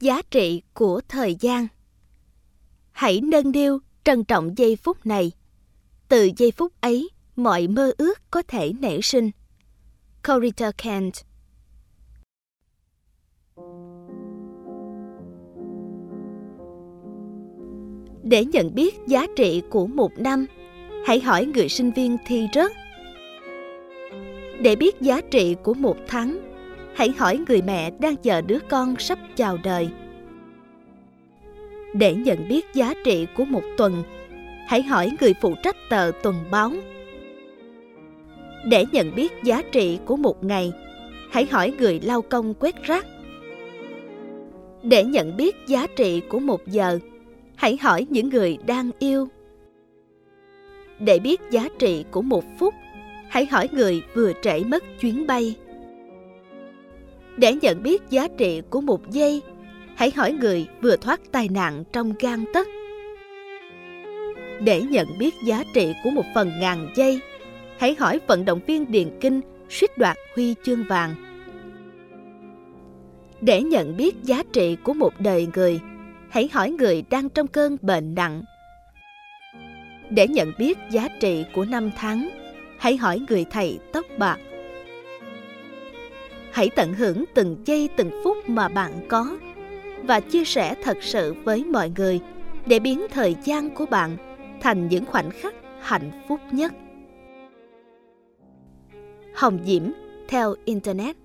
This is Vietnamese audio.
giá trị của thời gian. Hãy nâng niu, trân trọng giây phút này. Từ giây phút ấy, mọi mơ ước có thể nảy sinh. Corita kent. Để nhận biết giá trị của một năm, hãy hỏi người sinh viên thi rớt. Để biết giá trị của một tháng hãy hỏi người mẹ đang chờ đứa con sắp chào đời. Để nhận biết giá trị của một tuần, hãy hỏi người phụ trách tờ tuần báo. Để nhận biết giá trị của một ngày, hãy hỏi người lao công quét rác. Để nhận biết giá trị của một giờ, hãy hỏi những người đang yêu. Để biết giá trị của một phút, hãy hỏi người vừa trễ mất chuyến bay để nhận biết giá trị của một giây, hãy hỏi người vừa thoát tai nạn trong gan tấc. Để nhận biết giá trị của một phần ngàn giây, hãy hỏi vận động viên điền kinh suýt đoạt huy chương vàng. Để nhận biết giá trị của một đời người, hãy hỏi người đang trong cơn bệnh nặng. Để nhận biết giá trị của năm tháng, hãy hỏi người thầy tóc bạc hãy tận hưởng từng giây, từng phút mà bạn có và chia sẻ thật sự với mọi người để biến thời gian của bạn thành những khoảnh khắc hạnh phúc nhất. Hồng diễm theo internet.